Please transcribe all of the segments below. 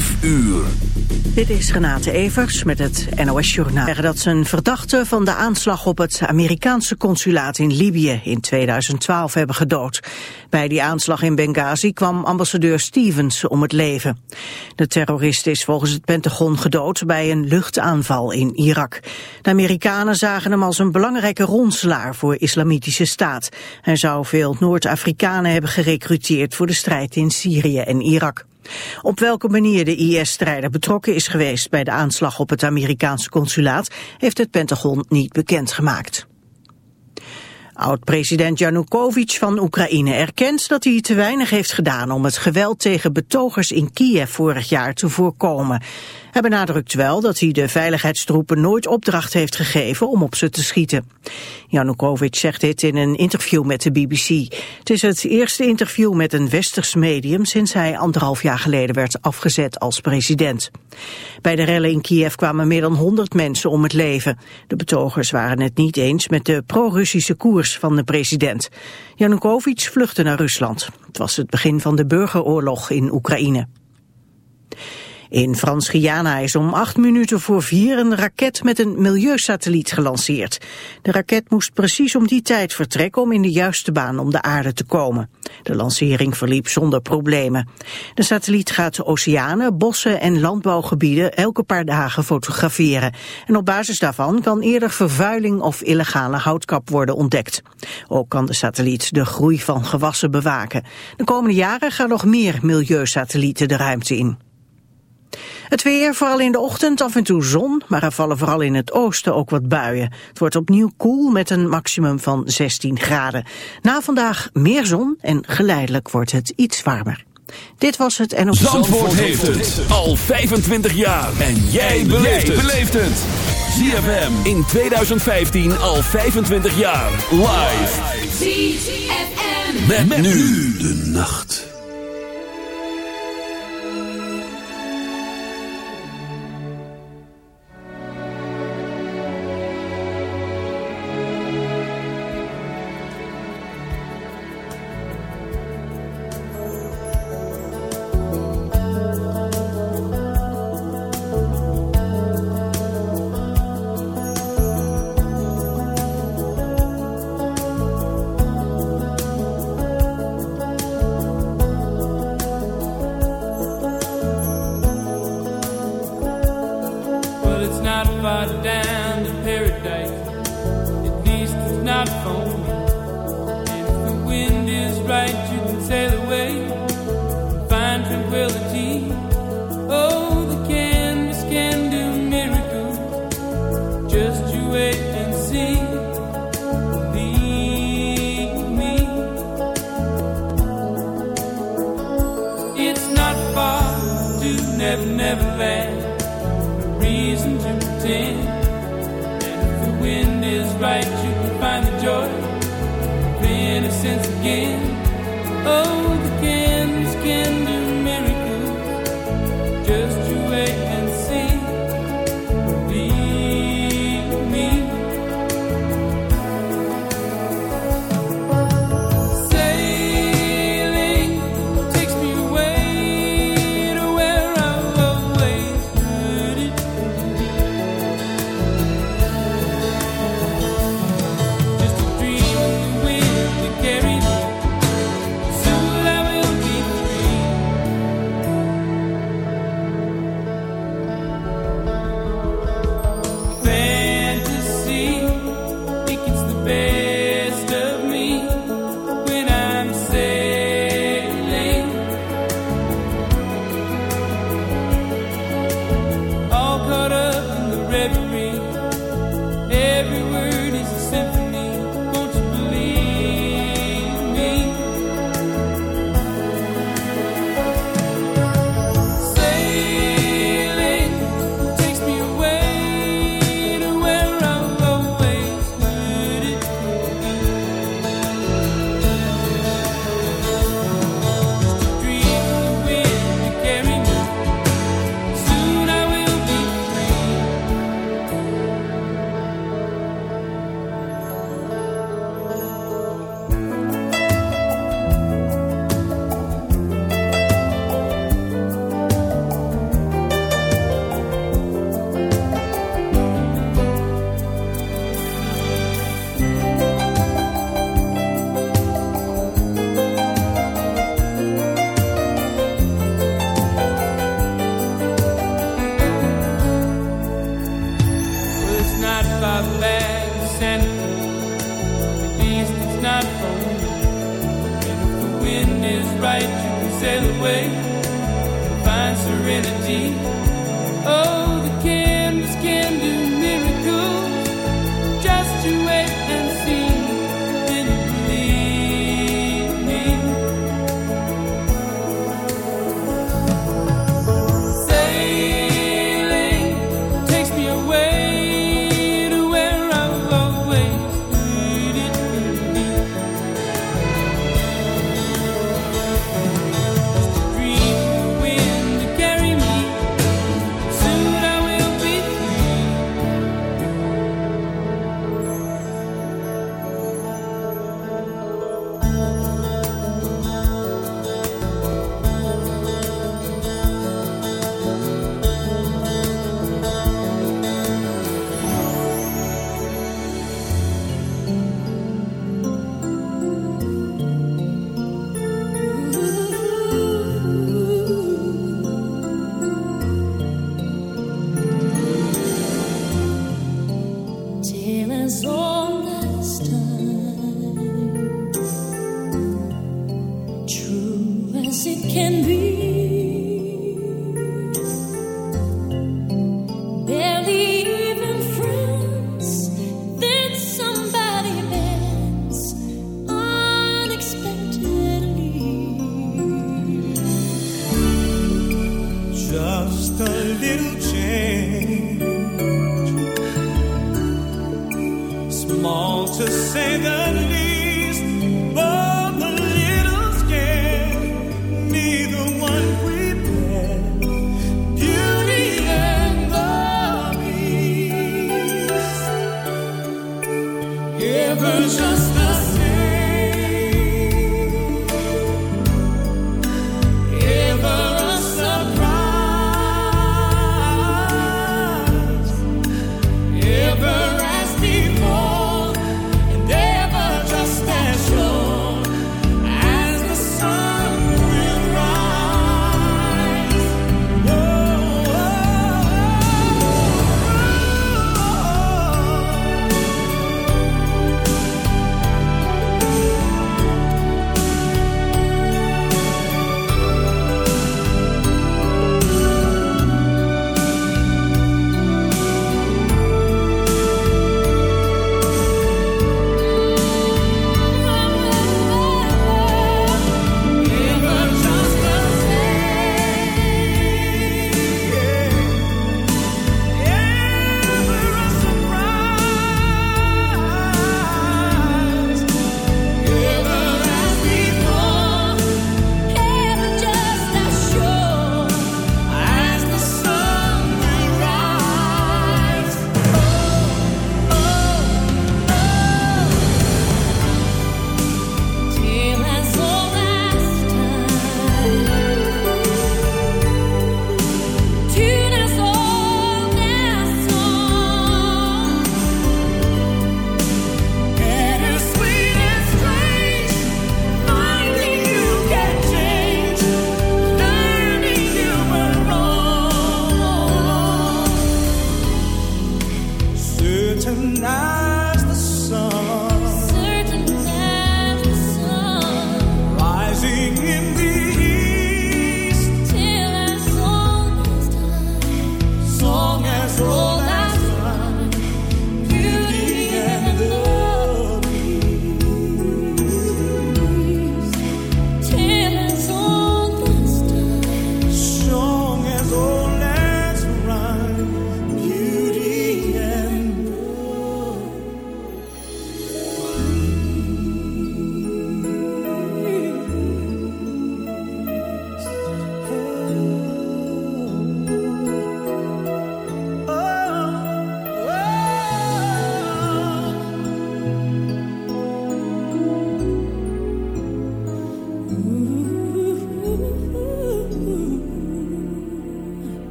5 uur. Dit is Renate Evers met het NOS Journaal. Dat ze een verdachte van de aanslag op het Amerikaanse consulaat in Libië in 2012 hebben gedood. Bij die aanslag in Benghazi kwam ambassadeur Stevens om het leven. De terrorist is volgens het Pentagon gedood bij een luchtaanval in Irak. De Amerikanen zagen hem als een belangrijke ronselaar voor islamitische staat. Hij zou veel Noord-Afrikanen hebben gerekruteerd voor de strijd in Syrië en Irak. Op welke manier de IS-strijder betrokken is geweest bij de aanslag op het Amerikaanse consulaat heeft het Pentagon niet bekendgemaakt. Oud-president Janukovic van Oekraïne erkent dat hij te weinig heeft gedaan om het geweld tegen betogers in Kiev vorig jaar te voorkomen. Hij benadrukt wel dat hij de veiligheidstroepen nooit opdracht heeft gegeven om op ze te schieten. Janukovic zegt dit in een interview met de BBC. Het is het eerste interview met een westers medium sinds hij anderhalf jaar geleden werd afgezet als president. Bij de rellen in Kiev kwamen meer dan 100 mensen om het leven. De betogers waren het niet eens met de pro-Russische koers van de president. Janukovic vluchtte naar Rusland. Het was het begin van de burgeroorlog in Oekraïne. In Frans-Guyana is om acht minuten voor vier een raket met een milieusatelliet gelanceerd. De raket moest precies om die tijd vertrekken om in de juiste baan om de aarde te komen. De lancering verliep zonder problemen. De satelliet gaat oceanen, bossen en landbouwgebieden elke paar dagen fotograferen. En op basis daarvan kan eerder vervuiling of illegale houtkap worden ontdekt. Ook kan de satelliet de groei van gewassen bewaken. De komende jaren gaan nog meer milieusatellieten de ruimte in. Het weer, vooral in de ochtend af en toe zon, maar er vallen vooral in het oosten ook wat buien. Het wordt opnieuw koel met een maximum van 16 graden. Na vandaag meer zon en geleidelijk wordt het iets warmer. Dit was het en op Zandvoort, Zandvoort heeft het al 25 jaar. En jij beleeft het. ZFM in 2015 al 25 jaar. Live. ZFM. met nu de nacht.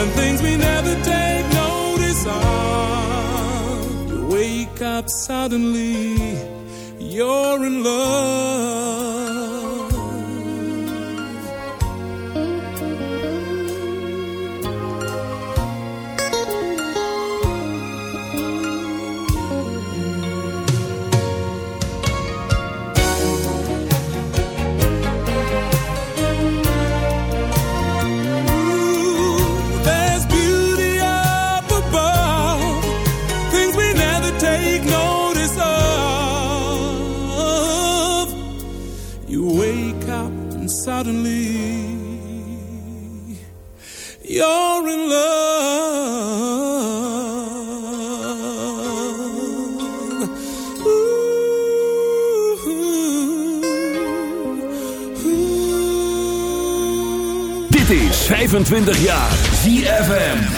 and things we never take notice of. You wake up suddenly, you're in love. suddenly you're in love. Dit is 25 jaar ZFM.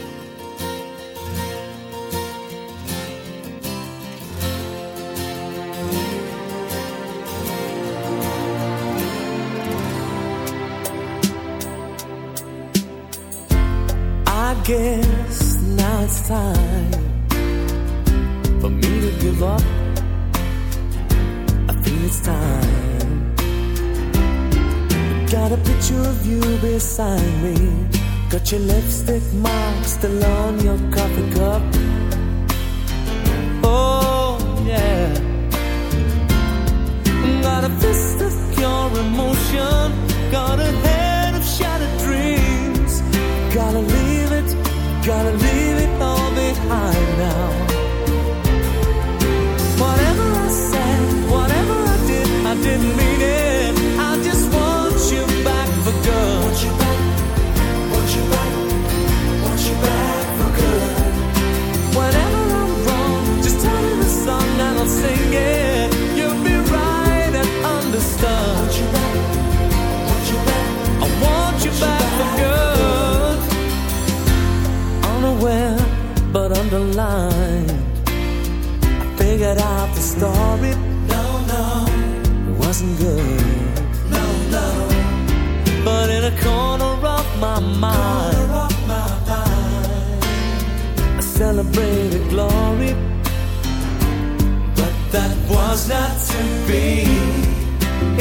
was not to be.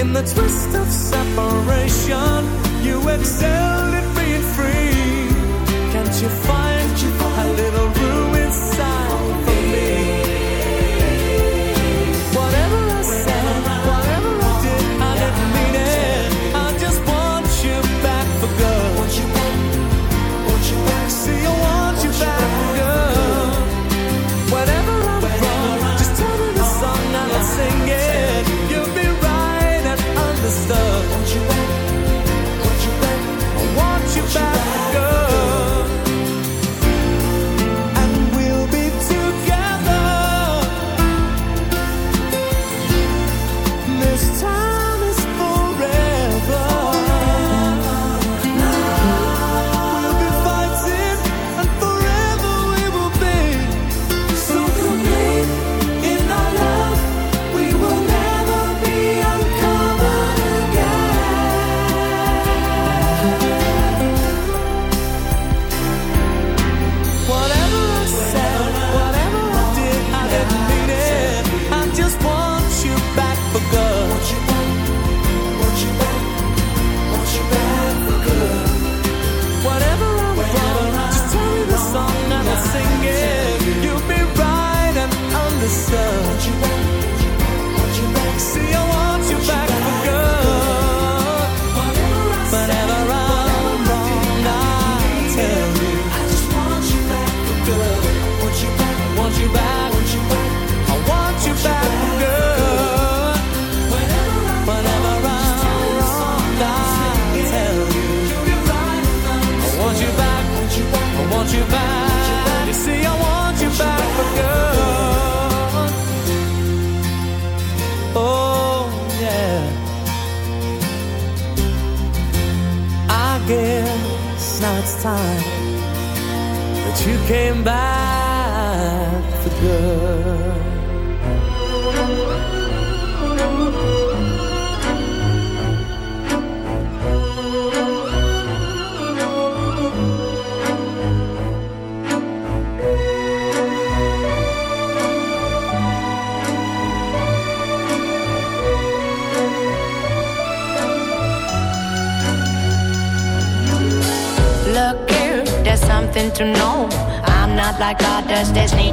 In the twist of separation, you excel.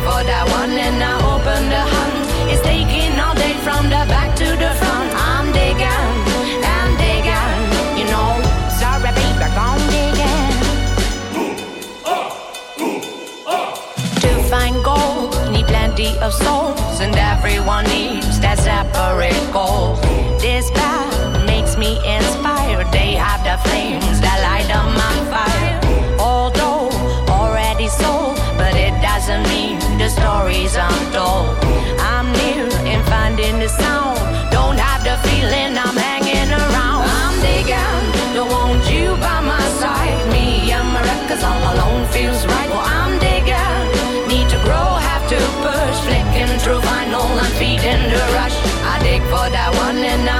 For that one and I open the hunt. It's taking all day from the back to the front. I'm digging, I'm digging, you know. Sorry, baby, I'm digging. To find gold, need plenty of souls, and everyone needs that separate goal. This path makes me inspired. They have the flames that light up my fire. Although already sold, but it doesn't mean I'm told. I'm near in finding the sound. Don't have the feeling I'm hanging around. I'm digging, don't want you by my side. Me and my records all alone feels right. Well, I'm digging, need to grow, have to push. Flicking through vinyl, I'm feeding the rush. I dig for that one and I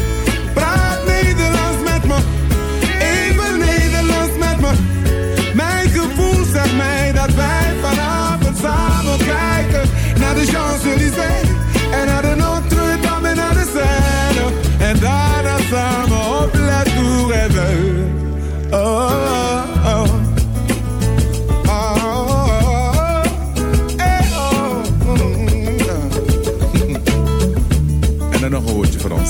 La Tour. Oh, oh, oh. Oh, oh, oh. Eh, oh, mm. En dan nog een woordje voor ons.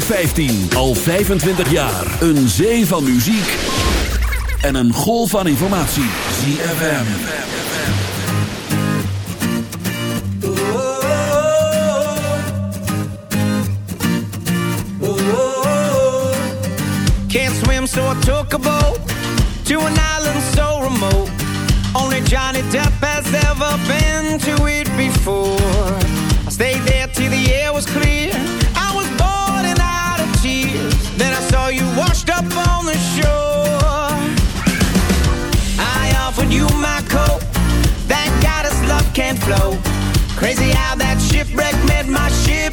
2015. Al 25 jaar. Een zee van muziek. En een golf van informatie. ZFM. Can't swim, so I took a boat. To an island so remote. Only Johnny Depp has ever been to it before. I stayed there till the air was clear. flow. Crazy how that shipwreck met my ship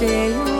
say